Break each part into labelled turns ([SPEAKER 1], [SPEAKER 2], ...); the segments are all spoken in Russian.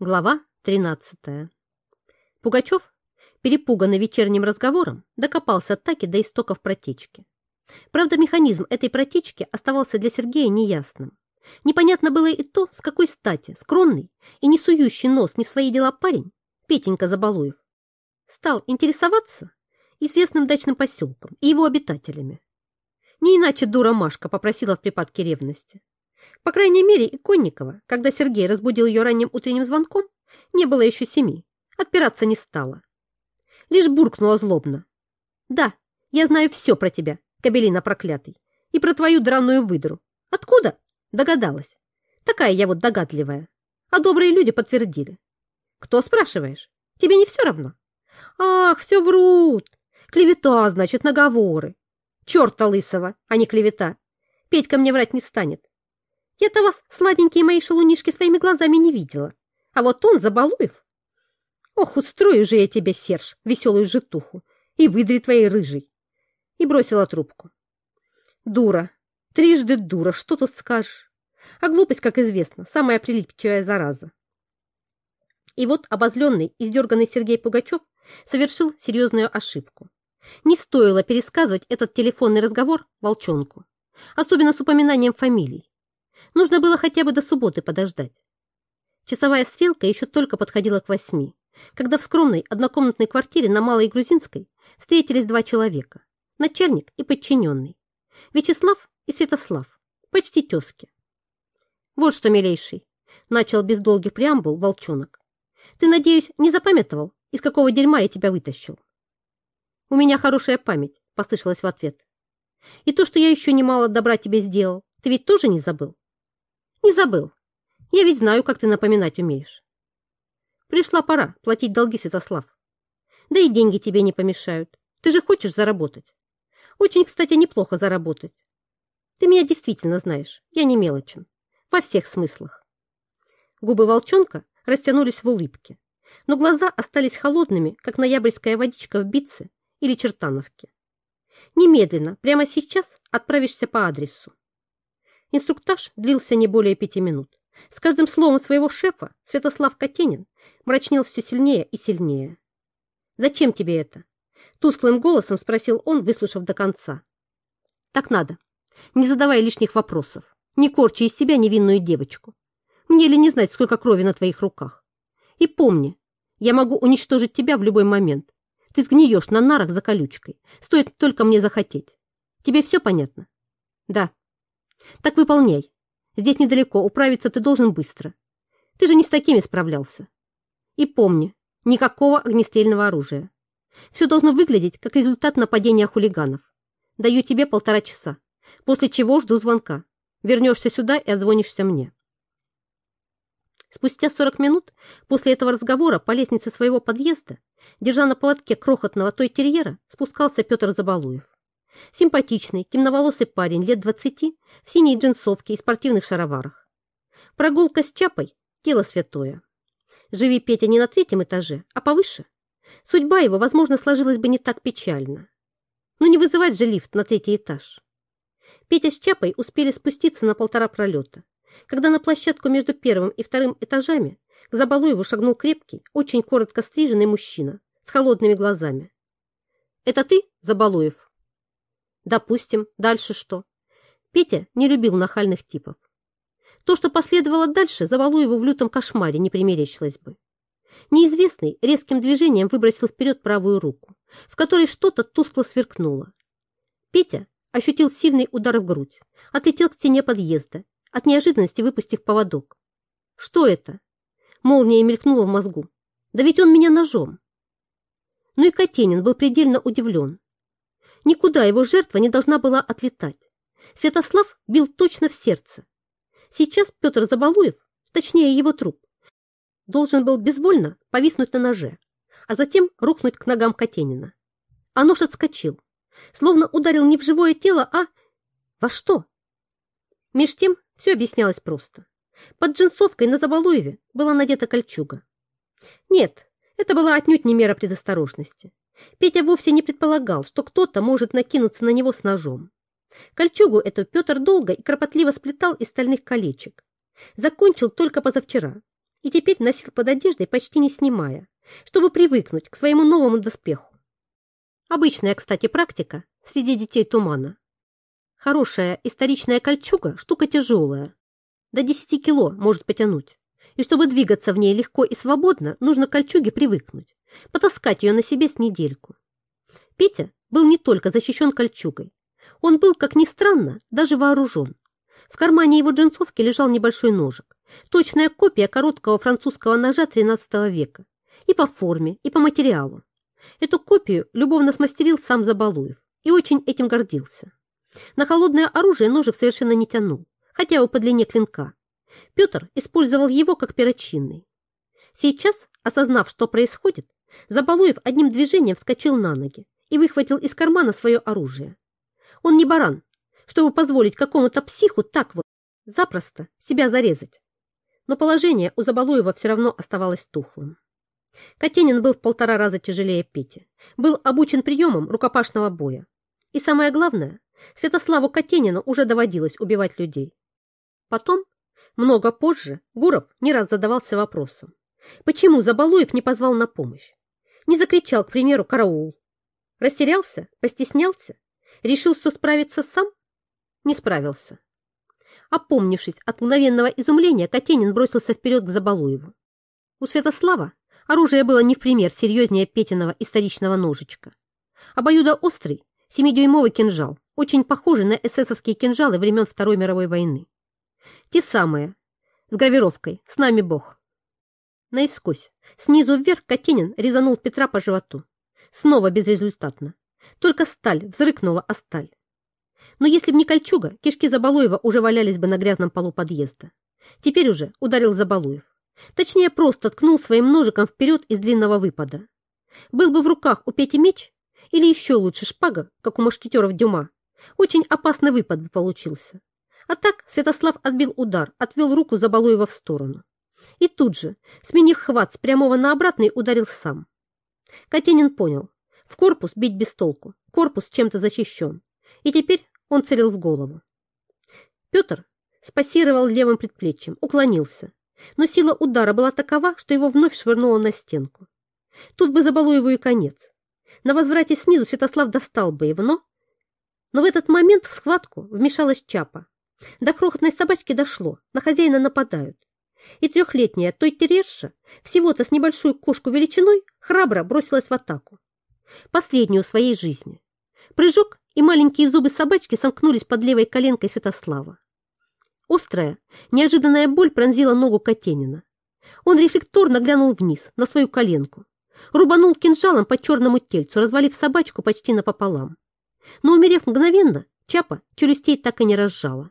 [SPEAKER 1] Глава 13. Пугачев, перепуганный вечерним разговором, докопался таки до истоков протечки. Правда, механизм этой протечки оставался для Сергея неясным. Непонятно было и то, с какой стати скромный и не сующий нос не в свои дела парень, Петенька Забалуев, стал интересоваться известным дачным поселком и его обитателями. Не иначе дура Машка попросила в припадке ревности. По крайней мере, и Конникова, когда Сергей разбудил ее ранним утренним звонком, не было еще семи, отпираться не стала. Лишь буркнула злобно. «Да, я знаю все про тебя, кабелина проклятый, и про твою драную выдру. Откуда?» Догадалась. Такая я вот догадливая. А добрые люди подтвердили. «Кто, спрашиваешь? Тебе не все равно?» «Ах, все врут! Клевета, значит, наговоры. Черта лысого, а не клевета. Петька мне врать не станет. Я-то вас, сладенькие мои шалунишки, своими глазами не видела. А вот он, Забалуев... Ох, устрою же я тебе, Серж, веселую житуху, и выдри твоей рыжей. И бросила трубку. Дура, трижды дура, что тут скажешь? А глупость, как известно, самая прилипчивая зараза. И вот обозленный, издерганный Сергей Пугачев совершил серьезную ошибку. Не стоило пересказывать этот телефонный разговор волчонку, особенно с упоминанием фамилий. Нужно было хотя бы до субботы подождать. Часовая стрелка еще только подходила к восьми, когда в скромной однокомнатной квартире на Малой Грузинской встретились два человека, начальник и подчиненный, Вячеслав и Святослав, почти тезки. «Вот что, милейший», — начал без долгих преамбул волчонок, «ты, надеюсь, не запамятовал, из какого дерьма я тебя вытащил?» «У меня хорошая память», — послышалось в ответ. «И то, что я еще немало добра тебе сделал, ты ведь тоже не забыл?» «Не забыл. Я ведь знаю, как ты напоминать умеешь». «Пришла пора платить долги, Святослав. Да и деньги тебе не помешают. Ты же хочешь заработать. Очень, кстати, неплохо заработать. Ты меня действительно знаешь, я не мелочен. Во всех смыслах». Губы волчонка растянулись в улыбке, но глаза остались холодными, как ноябрьская водичка в Битце или Чертановке. Немедленно, прямо сейчас отправишься по адресу. Инструктаж длился не более пяти минут. С каждым словом своего шефа Святослав Катенин мрачнел все сильнее и сильнее. «Зачем тебе это?» Тусклым голосом спросил он, выслушав до конца. «Так надо. Не задавай лишних вопросов. Не корчи из себя невинную девочку. Мне ли не знать, сколько крови на твоих руках? И помни, я могу уничтожить тебя в любой момент. Ты сгниешь на нарах за колючкой. Стоит только мне захотеть. Тебе все понятно? Да. Так выполняй. Здесь недалеко, управиться ты должен быстро. Ты же не с такими справлялся. И помни, никакого огнестрельного оружия. Все должно выглядеть как результат нападения хулиганов. Даю тебе полтора часа, после чего жду звонка. Вернешься сюда и отзвонишься мне. Спустя 40 минут после этого разговора по лестнице своего подъезда, держа на поводке крохотного той терьера, спускался Петр Забалуев. Симпатичный, темноволосый парень лет 20 в синей джинсовке и спортивных шароварах. Прогулка с Чапой – дело святое. Живи Петя не на третьем этаже, а повыше. Судьба его, возможно, сложилась бы не так печально. Но не вызывать же лифт на третий этаж. Петя с Чапой успели спуститься на полтора пролета когда на площадку между первым и вторым этажами к Забалуеву шагнул крепкий, очень коротко стриженный мужчина с холодными глазами. «Это ты, Забалуев?» «Допустим. Дальше что?» Петя не любил нахальных типов. То, что последовало дальше, Забалуеву в лютом кошмаре не примерещилось бы. Неизвестный резким движением выбросил вперед правую руку, в которой что-то тускло сверкнуло. Петя ощутил сильный удар в грудь, отлетел к стене подъезда от неожиданности выпустив поводок. Что это? Молния мелькнула в мозгу. Да ведь он меня ножом. Ну и Катенин был предельно удивлен. Никуда его жертва не должна была отлетать. Святослав бил точно в сердце. Сейчас Петр Забалуев, точнее его труп, должен был безвольно повиснуть на ноже, а затем рухнуть к ногам Катенина. А нож отскочил, словно ударил не в живое тело, а во что? Меж тем все объяснялось просто. Под джинсовкой на Забалуеве была надета кольчуга. Нет, это была отнюдь не мера предосторожности. Петя вовсе не предполагал, что кто-то может накинуться на него с ножом. Кольчугу эту Петр долго и кропотливо сплетал из стальных колечек. Закончил только позавчера, и теперь носил под одеждой, почти не снимая, чтобы привыкнуть к своему новому доспеху. Обычная, кстати, практика среди детей тумана. Хорошая историчная кольчуга – штука тяжелая. До 10 кило может потянуть. И чтобы двигаться в ней легко и свободно, нужно к кольчуге привыкнуть, потаскать ее на себе с недельку. Петя был не только защищен кольчугой. Он был, как ни странно, даже вооружен. В кармане его джинсовки лежал небольшой ножик, точная копия короткого французского ножа XIII века, и по форме, и по материалу. Эту копию любовно смастерил сам Забалуев и очень этим гордился. На холодное оружие ножик совершенно не тянул, хотя его по длине клинка. Петр использовал его как перочинный. Сейчас, осознав, что происходит, Забалуев одним движением вскочил на ноги и выхватил из кармана свое оружие. Он не баран, чтобы позволить какому-то психу так вот запросто себя зарезать. Но положение у Забалуева все равно оставалось тухлым. Катенин был в полтора раза тяжелее Пети, был обучен приемам рукопашного боя. И самое главное, Святославу Катенину уже доводилось убивать людей. Потом, много позже, Гуров не раз задавался вопросом, почему Забалуев не позвал на помощь? Не закричал, к примеру, «караул». Растерялся? Постеснялся? Решил, что справится сам? Не справился. Опомнившись от мгновенного изумления, Катенин бросился вперед к Забалуеву. У Святослава оружие было не в пример серьезнее Петиного историчного ножичка. Обоюдоострый, семидюймовый кинжал, очень похожий на эсэсовские кинжалы времен Второй мировой войны. Те самые, с гравировкой «С нами Бог». Наискось, снизу вверх Катенин резанул Петра по животу. Снова безрезультатно. Только сталь взрыкнула о сталь. Но если б не кольчуга, кишки Забалуева уже валялись бы на грязном полу подъезда. Теперь уже ударил Забалуев. Точнее, просто ткнул своим ножиком вперед из длинного выпада. Был бы в руках у Пети меч, или еще лучше шпага, как у мушкетеров Дюма, очень опасный выпад бы получился. А так Святослав отбил удар, отвел руку Забалуева в сторону. И тут же, сменив хват с прямого на обратный, ударил сам. Катенин понял, в корпус бить без толку, корпус чем-то защищен. И теперь он целил в голову. Петр спассировал левым предплечьем, уклонился, но сила удара была такова, что его вновь швырнуло на стенку. Тут бы забало его и конец. На возврате снизу Святослав достал бы его, но... Но в этот момент в схватку вмешалась Чапа. До крохотной собачки дошло, на хозяина нападают. И трехлетняя той Терешша, всего-то с небольшую кошку величиной, храбро бросилась в атаку. Последнюю своей жизни. Прыжок, и маленькие зубы собачки сомкнулись под левой коленкой Святослава. Острая, неожиданная боль пронзила ногу Катенина. Он рефлекторно глянул вниз, на свою коленку. Рубанул кинжалом по черному тельцу, развалив собачку почти напополам. Но, умерев мгновенно, Чапа челюстей так и не разжала.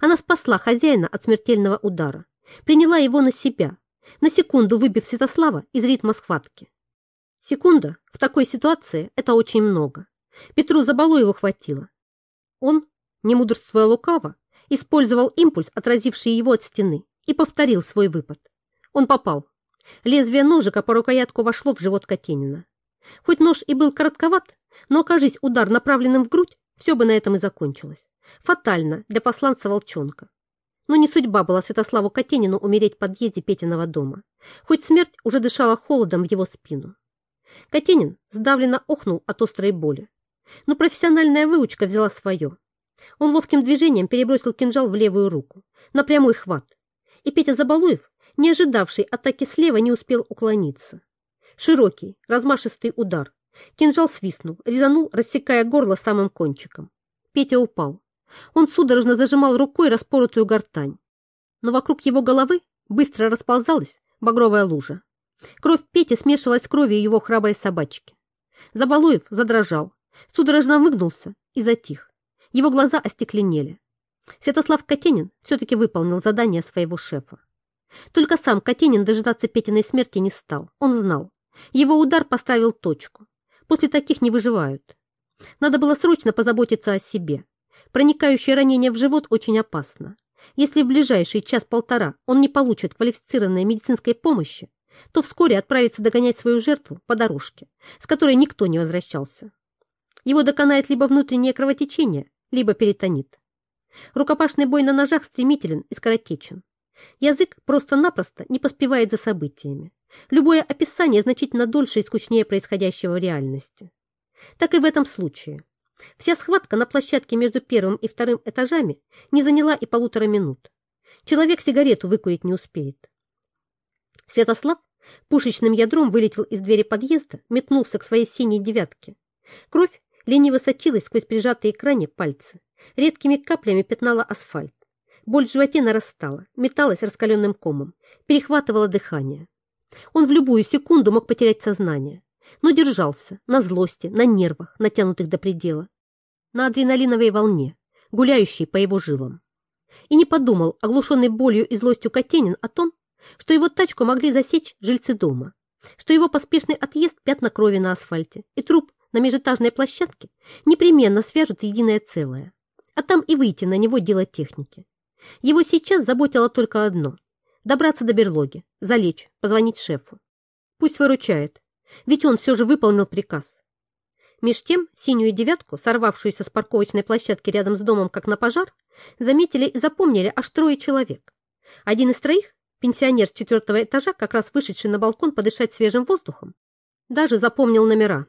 [SPEAKER 1] Она спасла хозяина от смертельного удара, приняла его на себя, на секунду выбив Святослава из ритма схватки. Секунда в такой ситуации – это очень много. Петру Забалуеву хватило. Он, не мудрствуя лукаво, использовал импульс, отразивший его от стены, и повторил свой выпад. Он попал. Лезвие ножика по рукоятку вошло в живот Катенина. Хоть нож и был коротковат, но, окажись удар направленным в грудь, все бы на этом и закончилось. Фатально для посланца волчонка. Но не судьба была Святославу Катенину умереть в подъезде Петиного дома, хоть смерть уже дышала холодом в его спину. Катенин сдавленно охнул от острой боли. Но профессиональная выучка взяла свое. Он ловким движением перебросил кинжал в левую руку, на прямой хват. И Петя Забалуев, не ожидавший атаки слева, не успел уклониться. Широкий, размашистый удар. Кинжал свистнул, резанул, рассекая горло самым кончиком. Петя упал. Он судорожно зажимал рукой распоротую гортань. Но вокруг его головы быстро расползалась багровая лужа. Кровь Пети смешивалась с кровью его храброй собачки. Забалуев задрожал, судорожно выгнулся и затих. Его глаза остекленели. Святослав Катенин все-таки выполнил задание своего шефа. Только сам Катенин дожидаться Петиной смерти не стал. Он знал. Его удар поставил точку. После таких не выживают. Надо было срочно позаботиться о себе. Проникающее ранение в живот очень опасно. Если в ближайший час-полтора он не получит квалифицированной медицинской помощи, то вскоре отправится догонять свою жертву по дорожке, с которой никто не возвращался. Его доконает либо внутреннее кровотечение, либо перитонит. Рукопашный бой на ножах стремителен и скоротечен. Язык просто-напросто не поспевает за событиями. Любое описание значительно дольше и скучнее происходящего в реальности. Так и в этом случае. Вся схватка на площадке между первым и вторым этажами не заняла и полутора минут. Человек сигарету выкурить не успеет. Святослав пушечным ядром вылетел из двери подъезда, метнулся к своей синей девятке. Кровь лениво сочилась сквозь прижатые к ране пальцы. Редкими каплями пятнала асфальт. Боль в животе нарастала, металась раскаленным комом, перехватывала дыхание. Он в любую секунду мог потерять сознание, но держался на злости, на нервах, натянутых до предела, на адреналиновой волне, гуляющей по его жилам. И не подумал, оглушенный болью и злостью Катенин, о том, что его тачку могли засечь жильцы дома, что его поспешный отъезд пятна крови на асфальте и труп на межэтажной площадке непременно свяжут единое целое, а там и выйти на него дело техники. Его сейчас заботило только одно – добраться до берлоги, залечь, позвонить шефу. Пусть выручает, ведь он все же выполнил приказ. Меж тем синюю девятку, сорвавшуюся с парковочной площадки рядом с домом как на пожар, заметили и запомнили аж трое человек. Один из троих, пенсионер с четвертого этажа, как раз вышедший на балкон подышать свежим воздухом, даже запомнил номера.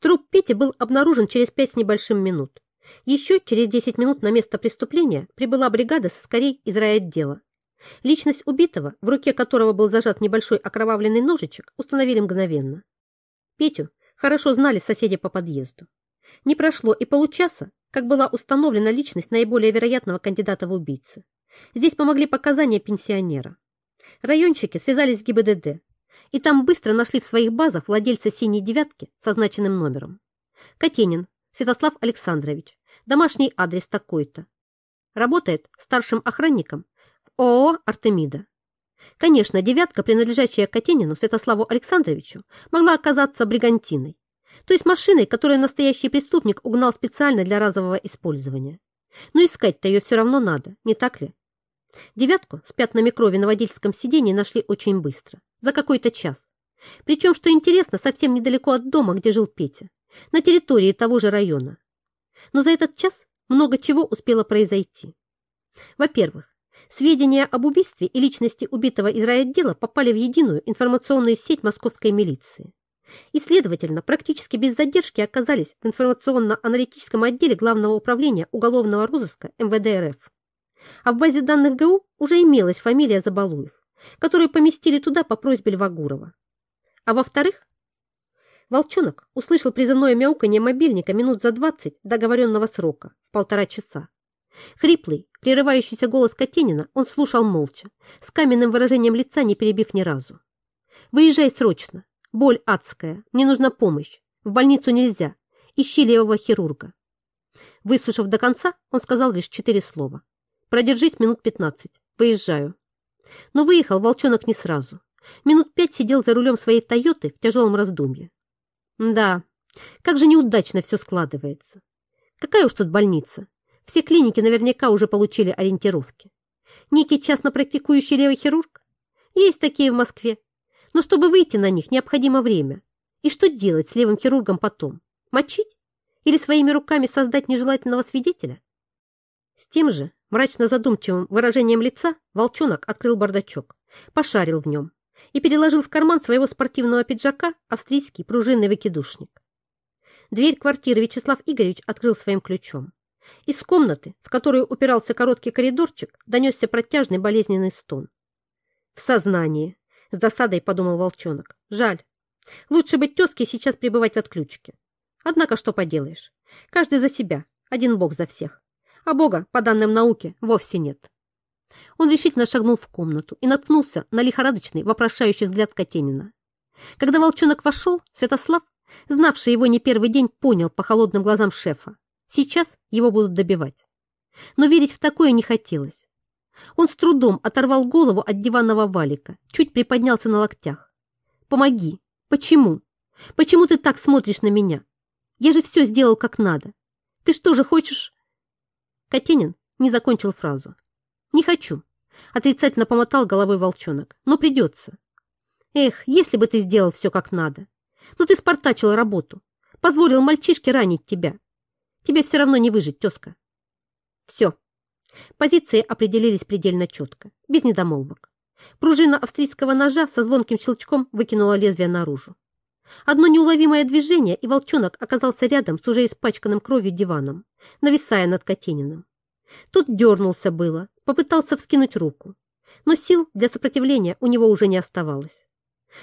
[SPEAKER 1] Труп Пети был обнаружен через пять с небольшим минут. Еще через 10 минут на место преступления прибыла бригада со скорей из райотдела. Личность убитого, в руке которого был зажат небольшой окровавленный ножичек, установили мгновенно. Петю хорошо знали соседи по подъезду. Не прошло и получаса, как была установлена личность наиболее вероятного кандидата в убийцы. Здесь помогли показания пенсионера. Райончики связались с ГИБДД, и там быстро нашли в своих базах владельца «Синей девятки» со значенным номером. Катенин Святослав Александрович, домашний адрес такой-то. Работает старшим охранником в ООО «Артемида». Конечно, девятка, принадлежащая Катенину Святославу Александровичу, могла оказаться бригантиной, то есть машиной, которую настоящий преступник угнал специально для разового использования. Но искать-то ее все равно надо, не так ли? Девятку с пятнами крови на водительском сиденье нашли очень быстро, за какой-то час. Причем, что интересно, совсем недалеко от дома, где жил Петя на территории того же района. Но за этот час много чего успело произойти. Во-первых, сведения об убийстве и личности убитого из райотдела попали в единую информационную сеть московской милиции и, следовательно, практически без задержки оказались в информационно-аналитическом отделе Главного управления уголовного розыска МВД РФ. А в базе данных ГУ уже имелась фамилия Забалуев, которую поместили туда по просьбе Льва Гурова. А во-вторых, Волчонок услышал призывное мяуканье мобильника минут за двадцать договоренного срока, в полтора часа. Хриплый, прерывающийся голос Катенина он слушал молча, с каменным выражением лица не перебив ни разу. «Выезжай срочно. Боль адская. Мне нужна помощь. В больницу нельзя. Ищи левого хирурга». Выслушав до конца, он сказал лишь четыре слова. «Продержись минут пятнадцать. Выезжаю». Но выехал волчонок не сразу. Минут пять сидел за рулем своей «Тойоты» в тяжелом раздумье. Да, как же неудачно все складывается. Какая уж тут больница. Все клиники наверняка уже получили ориентировки. Некий частно практикующий левый хирург? Есть такие в Москве. Но чтобы выйти на них, необходимо время. И что делать с левым хирургом потом? Мочить? Или своими руками создать нежелательного свидетеля? С тем же мрачно задумчивым выражением лица волчонок открыл бардачок, пошарил в нем, и переложил в карман своего спортивного пиджака австрийский пружинный выкидушник. Дверь квартиры Вячеслав Игоревич открыл своим ключом. Из комнаты, в которую упирался короткий коридорчик, донесся протяжный болезненный стон. «В сознании!» — с досадой подумал волчонок. «Жаль. Лучше быть тезке сейчас пребывать в отключке. Однако что поделаешь? Каждый за себя, один бог за всех. А бога, по данным науки, вовсе нет». Он решительно шагнул в комнату и наткнулся на лихорадочный, вопрошающий взгляд Катенина. Когда волчонок вошел, Святослав, знавший его не первый день, понял по холодным глазам шефа. Сейчас его будут добивать. Но верить в такое не хотелось. Он с трудом оторвал голову от диванного валика, чуть приподнялся на локтях. «Помоги! Почему? Почему ты так смотришь на меня? Я же все сделал как надо. Ты что же хочешь...» Катенин не закончил фразу. «Не хочу», — отрицательно помотал головой волчонок. «Но придется». «Эх, если бы ты сделал все как надо. Но ты спартачил работу, позволил мальчишке ранить тебя. Тебе все равно не выжить, тезка». «Все». Позиции определились предельно четко, без недомолвок. Пружина австрийского ножа со звонким щелчком выкинула лезвие наружу. Одно неуловимое движение, и волчонок оказался рядом с уже испачканным кровью диваном, нависая над Катениным. Тот дернулся было, попытался вскинуть руку, но сил для сопротивления у него уже не оставалось.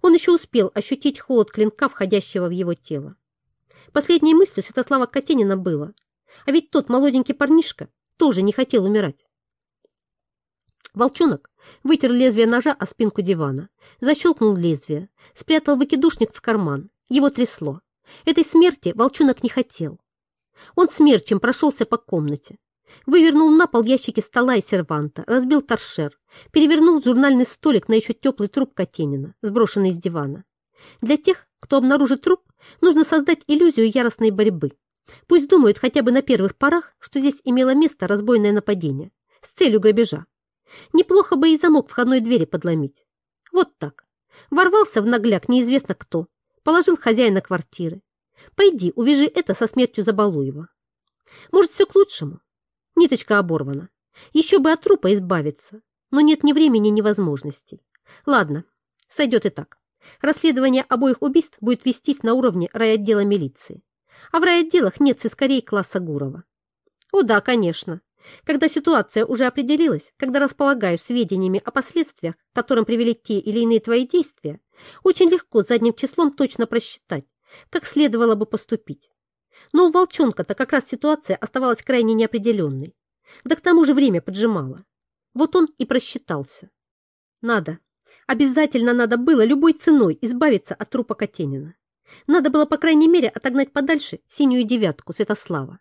[SPEAKER 1] Он еще успел ощутить холод клинка, входящего в его тело. Последней мыслью Святослава Катенина было, а ведь тот молоденький парнишка тоже не хотел умирать. Волчонок вытер лезвие ножа о спинку дивана, защелкнул лезвие, спрятал выкидушник в карман. Его трясло. Этой смерти волчонок не хотел. Он смерчем прошелся по комнате, вывернул на пол ящики стола и серванта, разбил торшер, перевернул журнальный столик на еще теплый труп Катенина, сброшенный с дивана. Для тех, кто обнаружит труп, нужно создать иллюзию яростной борьбы. Пусть думают хотя бы на первых порах, что здесь имело место разбойное нападение с целью грабежа. Неплохо бы и замок входной двери подломить. Вот так. Ворвался в нагляк неизвестно кто, положил хозяина квартиры. Пойди, увяжи это со смертью Забалуева. Может, все к лучшему. Ниточка оборвана. Еще бы от трупа избавиться, но нет ни времени, ни возможностей. Ладно, сойдет и так. Расследование обоих убийств будет вестись на уровне райотдела милиции. А в райотделах нет сыскарей класса Гурова. О да, конечно. Когда ситуация уже определилась, когда располагаешь сведениями о последствиях, которым привели те или иные твои действия, очень легко задним числом точно просчитать, как следовало бы поступить. Но у волчонка-то как раз ситуация оставалась крайне неопределенной. Да к тому же время поджимало. Вот он и просчитался. Надо, обязательно надо было любой ценой избавиться от трупа Катенина. Надо было, по крайней мере, отогнать подальше синюю девятку Святослава.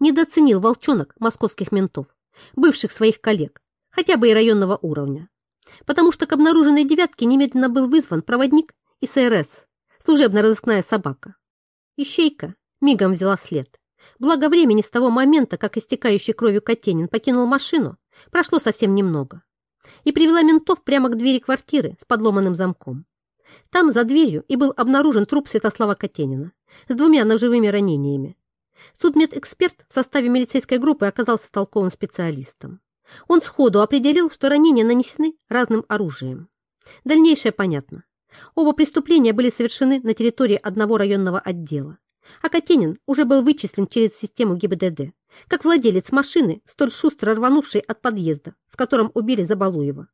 [SPEAKER 1] Недооценил волчонок московских ментов, бывших своих коллег, хотя бы и районного уровня. Потому что к обнаруженной девятке немедленно был вызван проводник из СРС, служебно-розыскная собака. Ищейка мигом взяла след. Благо времени с того момента, как истекающий кровью Катенин покинул машину, прошло совсем немного. И привела ментов прямо к двери квартиры с подломанным замком. Там, за дверью, и был обнаружен труп Святослава Катенина с двумя ножевыми ранениями, Судмедэксперт в составе милицейской группы оказался толковым специалистом. Он сходу определил, что ранения нанесены разным оружием. Дальнейшее понятно. Оба преступления были совершены на территории одного районного отдела. А Катенин уже был вычислен через систему ГИБДД, как владелец машины, столь шустро рванувшей от подъезда, в котором убили Забалуева.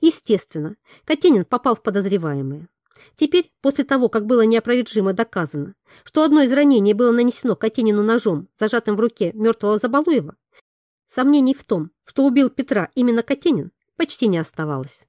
[SPEAKER 1] Естественно, Катенин попал в подозреваемые. Теперь, после того, как было неопровержимо доказано, что одно из ранений было нанесено Катенину ножом, зажатым в руке мертвого Забалуева, сомнений в том, что убил Петра именно Катенин, почти не оставалось.